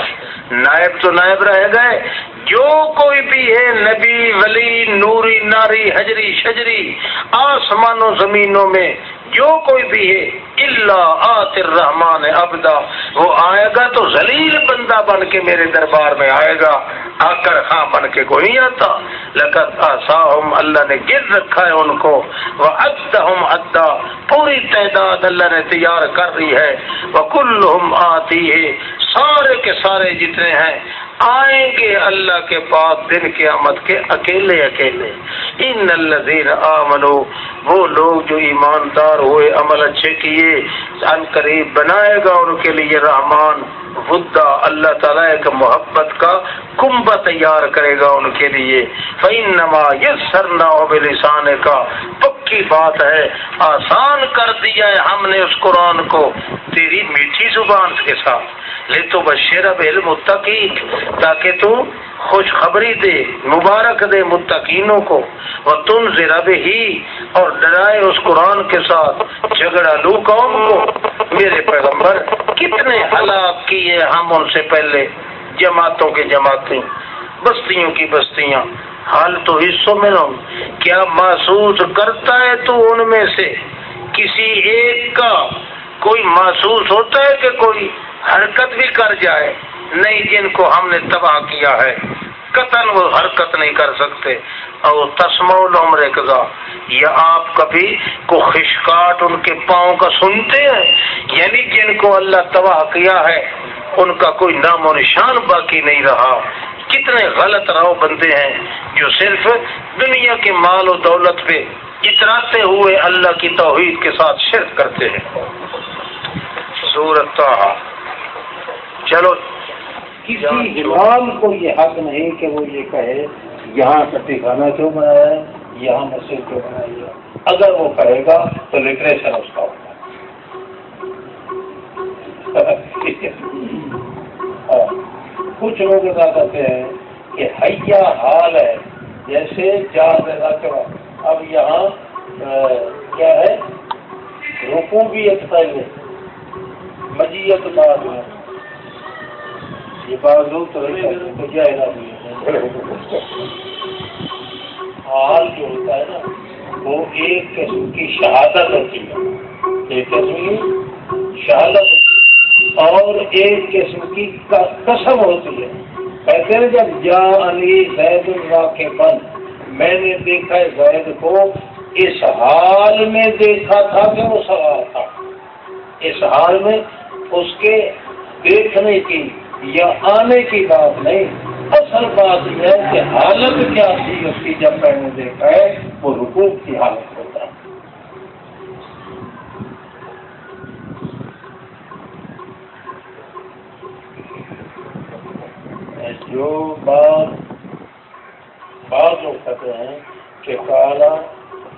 نائب تو نائب رہ گئے۔ جو کوئی بھی ہے، نبی، ولی، نوری، ناری، حجری، شجری، آسمانوں، زمینوں میں جو کوئی بھی ہے اللہ آتر رحمان ابدا وہ آئے گا تو ذلیل بندہ بن کے میرے دربار میں آئے گا۔ آ کر خاں بن کے کوئی آتا۔ لقت آساہم اللہ نے گر رکھا ہے ان کو۔ وہ ادہم ادا پوری تعداد اللہ نے تیار کر رہی ہے۔ وہ کل آتی ہے سارے کے سارے جتنے ہیں آئیں گے اللہ کے پاس دن کے کے اکیلے اکیلے۔ ان الذین آمنو وہ لوگ جو ایماندار ہوئے، عمل اچھے کیے، ان قریب بنائے گا ان کے لیے رحمان، ودا، اللہ تعالیٰ کا محبت کا کنبہ تیار کرے گا ان کے لیے۔ فعین نما یہ سرنا لسان کا پکی بات ہے، آسان کر دیا ہے ہم نے اس قرآن کو تیری میٹھی زبان کے ساتھ۔ لے تو بشیر علم متقین تاکہ تو خوشخبری دے، مبارک دے متقینوں کو وہ تم زرب ہی اور ڈرائے اس قرآن کے ساتھ، جھگڑا لو قوم کو۔ میرے پیغمبر، کتنے ہلاک کیے ہم ان سے پہلے، جماعتوں کے جماعتیں، بستیوں کی بستیاں۔ حال تو حصوں میں رہوں کیا محسوس کرتا ہے تو ان میں سے؟ کسی ایک کا کوئی محسوس ہوتا ہے کہ کوئی حرکت بھی کر جائے۔ نہیں جن کو ہم نے تباہ کیا ہے قتل وہ حرکت نہیں کر سکتے۔ اور تسم العمر کا یا آپ کبھی کو خشکاٹ ان کے پاؤں کا سنتے ہیں؟ یعنی جن کو اللہ تباہ کیا ہے، ان کا کوئی نام و نشان باقی نہیں رہا۔ کتنے غلط راؤ بندے ہیں جو صرف دنیا کے مال و دولت پہ اتراتے ہوئے اللہ کی توحید کے ساتھ شرک کرتے ہیں۔ صورت چلو۔ کسی امام کو یہ حق نہیں کہ وہ یہ کہے یہاں کا ٹھکانا کیوں بنایا ہے؟ یہاں مسجد کیوں بنائی ہے؟ اگر وہ کہے گا تو لٹریچر اس کا ہوگا۔ کچھ لوگ ادا کرتے ہیں کہ حیا حال ہے جیسے چار کرا اب یہاں کیا ہے؟ رکو بھی ایک پہلے مجیت بعد میں یہ تو کیا حال جو ہوتا ہے نا، وہ ایک قسم کی شہادت ہوتی ہے۔ ایک قسم کی شہادت اور ایک قسم کی قسم ہوتی ہے۔ کہتے ہیں جب جا علی زید اللہ کے بند میں نے دیکھا زید کو، اس حال میں دیکھا تھا کہ وہ سوال تھا۔ اس حال میں اس کے دیکھنے کی یا آنے کی بات نہیں، اصل بات یہ ہے کہ حالت کیا تھی، اس کی جب میں نے دیکھا ہے، وہ رکوب کی حالت ہوتا ہے۔ جو بات بعض لوگ کہتے ہیں کہ کالا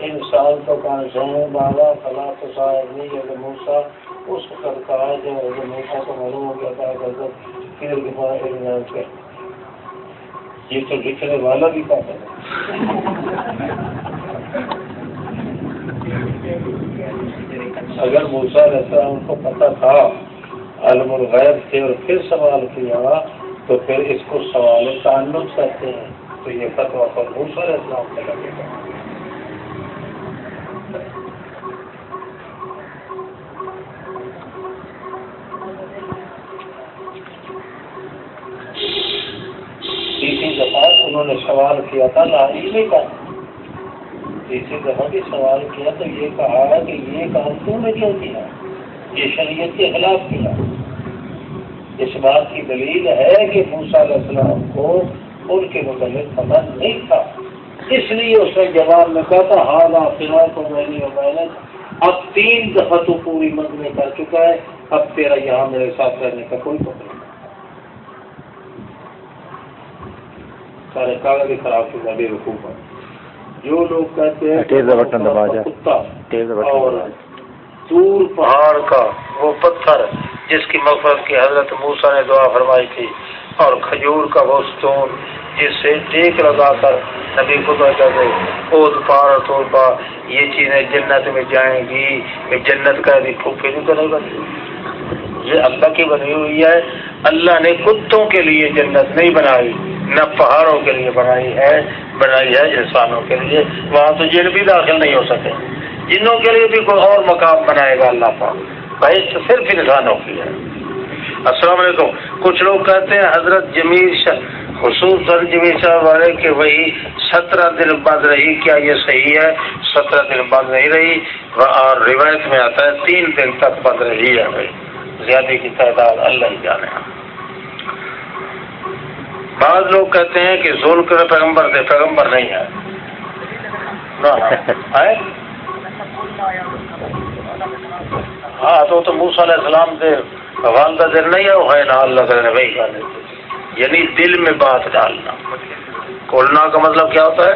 انسان تو کان سوئیں بابا فلا تو صاحب نہیں اگر موسا اس وقت کہا جو اگر موسا کو معلوم ہو گیا تھا اگر پھر کے بعد ایگزام کر یہ تو لکھنے والا بھی کہتا ہے؟ اگر موسا رہتا ان کو پتا تھا علم الغیب تھے اور پھر سوال کیا، تو پھر اس کو سوال تعلق کہتے ہیں۔ تو یہ فتوا پر موسا اسلام سے لگے گا۔ تیسری دفعہ انہوں نے سوال کیا تھا لاہی کا تیسری دفعہ بھی سوال کیا تو یہ کہا کہ یہ کام کیوں نے کیوں کیا؟ یہ شریعت کے خلاف کیا؟ اس بات کی دلیل ہے کہ موسا علیہ السلام کو ان کے متعلق پتہ نہیں تھا۔ اس لیے اس نے جواب میں کہا تھا ہال فی کو میں نے محنت اب تین دفعہ تو پوری مد میں کر چکا ہے، اب تیرا یہاں میرے ساتھ رہنے کا کوئی مطلب پتہ نہیں سارے کاغذ خراب چکا بے حکومت جو لوگ کہتے ہیں کتا اور دور پہاڑ کا وہ پتھر جس کی مفرت کی حضرت موسا نے دعا فرمائی تھی اور کھجور کا وہ ستون جس سے ٹیک لگا کر نبی کو کہتے اوت پار توڑ پا یہ چیزیں جنت میں جائیں گی۔ یہ جنت کا بھی پھوپھی نہیں کرے گا۔ یہ اللہ کی بنی ہوئی ہے۔ اللہ نے کتوں کے لیے جنت نہیں بنائی، نہ پہاڑوں کے لیے بنائی ہے بنائی ہے انسانوں کے لیے، وہاں تو جن بھی داخل نہیں ہو سکے۔ جنوں کے لیے بھی کوئی اور مقام بنائے گا اللہ پاک۔ بھائی صرف انسانوں کی ہے۔ السلام علیکم۔ کچھ لوگ کہتے ہیں حضرت جمیل شاہ جمیل شاہ والے، کہ وہی سترہ دن بعد رہی، کیا یہ صحیح ہے؟ سترہ دن بعد نہیں رہی۔ اور روایت میں آتا ہے، تین دن تک بند رہی ہے بھائی۔ زیادہ کی تعداد اللہ ہی جانے ہاں۔ بعض لوگ کہتے ہیں کہ زول کر پیغمبر دے، پیغمبر نہیں ہے۔ ہاں تو تو موس علیہ السلام دے والدہ دل نہیں ہے وہ ہے نا اللہ کرے وہی گل یعنی دل میں بات ڈالنا۔ کھولنا کا مطلب کیا ہوتا ہے؟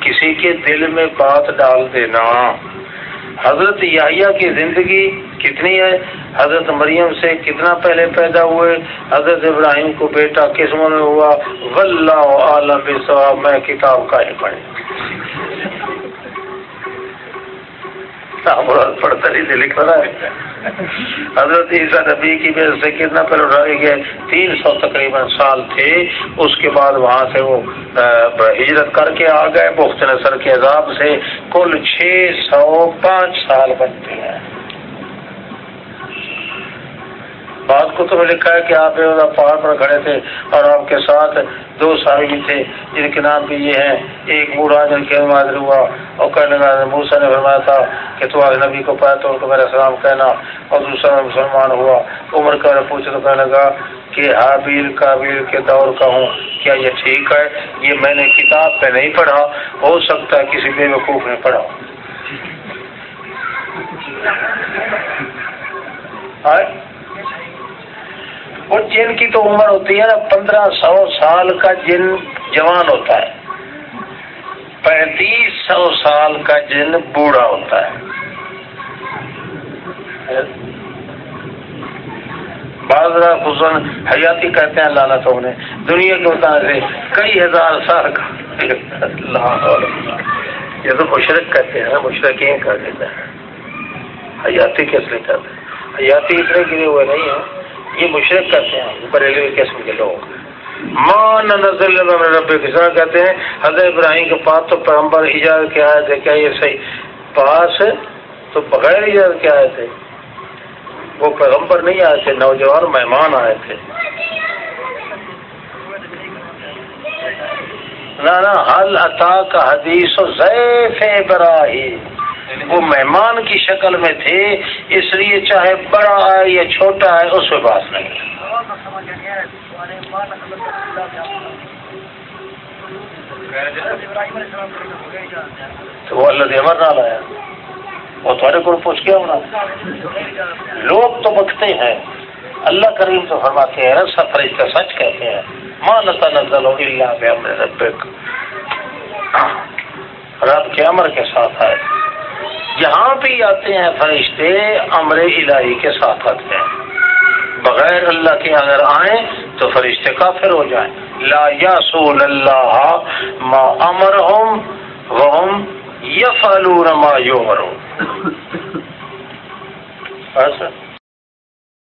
کسی کے دل میں بات ڈال دینا۔ حضرت یاہیا کی زندگی کتنی ہے؟ حضرت مریم سے کتنا پہلے پیدا ہوئے؟ حضرت ابراہیم کو بیٹا کس میں ہوا؟ واللہ عالم صاحب میں کتاب کا ہی پڑھے پڑھتا نہیں لکھ رہا ہے۔ حضرت عیسیٰ نبی کی وجہ سے کتنا پہلے اٹھائے گئے؟ تین سو تقریباً سال تھے۔ اس کے بعد وہاں سے وہ ہجرت کر کے آ گئے۔ مخت نصر کے عذاب سے کل چھ سو پانچ سال بنتے ہیں۔ بات کو تو لکھا ہے کہ آپ پہاڑ پر کھڑے تھے اور آپ کے ساتھ دو بھی تھے جن کے نام بھی یہ ہیں۔ ایک بوڑھا جن کے معذر ہوا اور کہنے لگا موسا نے فرمایا تھا کہ تو آج نبی کو پایا تو میرا سلام کہنا۔ اور دوسرا مسلمان ہوا۔ عمر کا پوچھے تو کہنے لگا کہ حابیل کابیل کے دور کا ہوں۔ کیا یہ ٹھیک ہے؟ یہ میں نے کتاب پہ نہیں پڑھا۔ ہو سکتا ہے کسی بے وقوف نے پڑھا۔ وہ جن کی تو عمر ہوتی ہے نا پندرہ سو سال کا جن جوان ہوتا ہے، پینتیس سو سال کا جن بوڑھا ہوتا ہے۔ بازرا خسن حیاتی کہتے ہیں لانا تو نے دنیا کے مطابق سے کئی ہزار سال کا۔ یہ تو مشرق کہتے ہیں مشرق یہ کر دیتا ہے حیاتی کس لیے کہتے ہیں؟ حیاتی اتنے گرے ہوئے نہیں ہیں۔ یہ مشرق کرتے ہیں بریلوی قسم کے لوگ۔ مان نزل رب کسا کہتے ہیں، حضرت ابراہیم کے پاس تو پیغمبر ایجاد کے آئے تھے کیا یہ صحیح؟ پاس تو بغیر ایجاد کے آئے تھے وہ پیغمبر نہیں آئے تھے، نوجوان مہمان آئے تھے۔ نہ حل عطا کا حدیث و ضیف ابراہیم۔ وہ مہمان کی شکل میں تھے، اس لیے چاہے بڑا ہے یا چھوٹا ہے، اس میں بات نہیں۔ تو وہ اللہ دیور نہ لایا وہ تھوڑے کو پوچھ کے ہونا لوگ تو بکتے ہیں۔ اللہ کریم تو فرماتے ہیں رسا فرشتہ سچ کہتے ہیں۔ ماں نتا نزل ہو اللہ رب کے امر کے ساتھ آئے۔ آپ ہی آتے ہیں فرشتے امر الہی کے ساتھ آتے ہیں۔ بغیر اللہ کے اگر آئیں تو فرشتے کافر ہو جائیں۔ لا یاسون اللہ ما امرہم وہم یفعلون ما یؤمرون ایسا